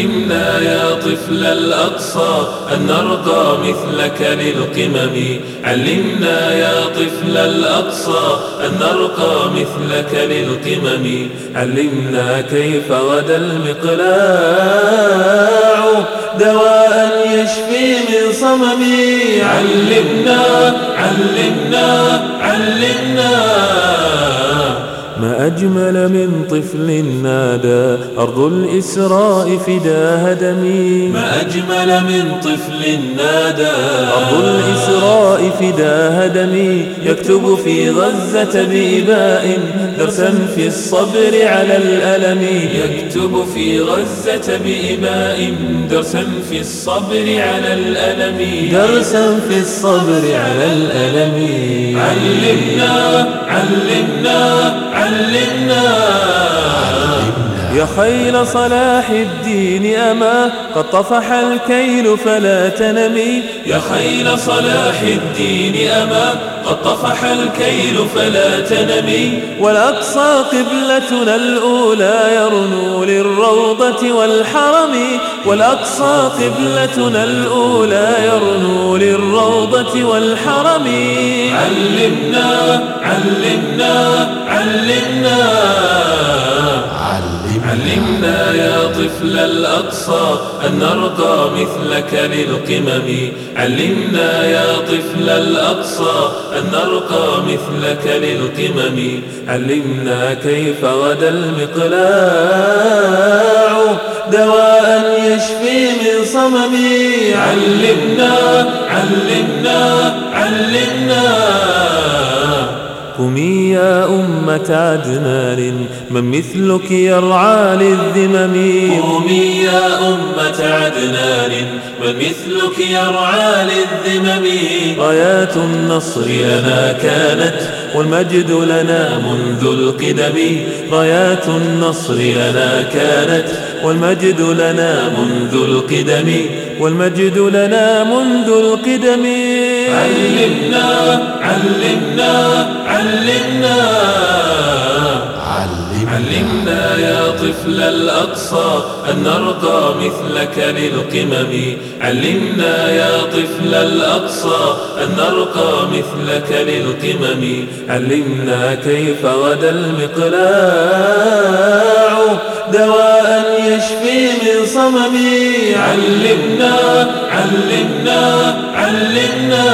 علمنا يا طفل الأقصى أن نرقى مثلك للقمم. علمنا يا طفل الأقصى أن نرقى مثلك للقمم. علمنا كيف غدا المقلاع دواء يشفي من صمم. علمنا علمنا علمنا. ما أجمل من طفل نادى أرض الإسراء فداها دمي ما أجمل من طفل نادى أرض الإسراء فداها دمي يكتب في غزة بإباء درسا في الصبر على الألم. يكتب في غزة بإباء درسا في الصبر على الألم. درسا في الصبر على الألم. علمنا علمنا علمنا يا خيل صلاح الدين أما قد طفح الكيل فلا تنمي. يا خيل صلاح الدين أما قد طفح الكيل فلا تنمي. والأقصى قبلتنا الأولى يرنو للروضة والحرم. والأقصى قبلتنا الأولى يرنو للروضة والحرم. علمنا علمنا علمنا. علمنا يا طفل الأقصى أن نرقى مثلك للقمم. علمنا يا طفل الأقصى أن نرقى مثلك للقمم. علمنا كيف غدا المقلاع دواء يشفي من صمم علمنا علمنا علمنا. قومي يا أمة عدنان من مثلك يرعى للذمم. قومي يا أمة عدنان من مثلك يرعى للذمم. رايات النصر لنا كانت والمجد لنا منذ القدم. رايات النصر لنا كانت والمجد لنا منذ القدم والمجد لنا منذ القدم. علمنا علمنا علمنا. علمنا يا طفل الأقصى أن نرقى مثلك للقمم. علمنا يا طفل الأقصى أن نرقى مثلك للقمم. علمنا كيف غدا المقلاع يشفي صمم علمنا علمنا علمنا.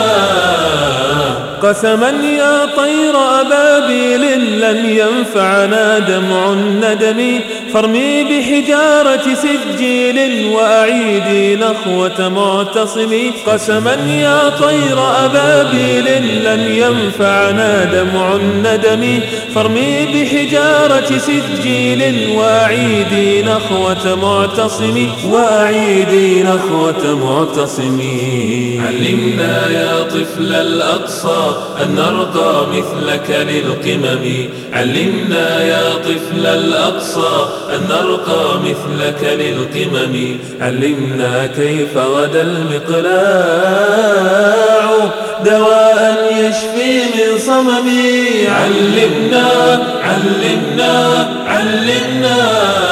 قسما يا طير أبابيل لن ينفعنا دمع الندم. فارمي بحجارة سجيل وأعيدي نخوة معتصم. قسما يا طير أبابيل لن ينفعنا دمع الندم. فارمي بحجارة سجيل وأعيدي نخوة معتصم. وأعيدي نخوة معتصم. علمنا يا طفل الأقصى أن نرقى مثلك للقمم. علمنا يا طفل الأقصى أن نرقى مثلك للقمم. علمنا كيف غدا المقلاع. دواء يشفي من صمم. علمنا علمنا علمنا.